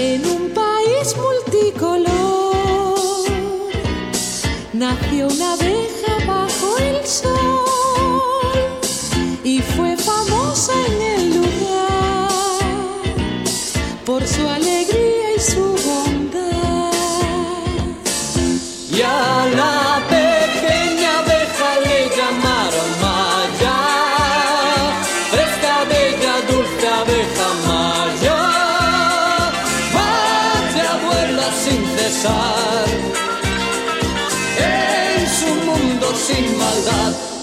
En un país multicolor. Nació una abeja bajo el sol y fue famosa en el lugar por su alegría y su sin cesar en su mundo sin maldad.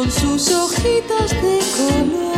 con sus hojitas de color.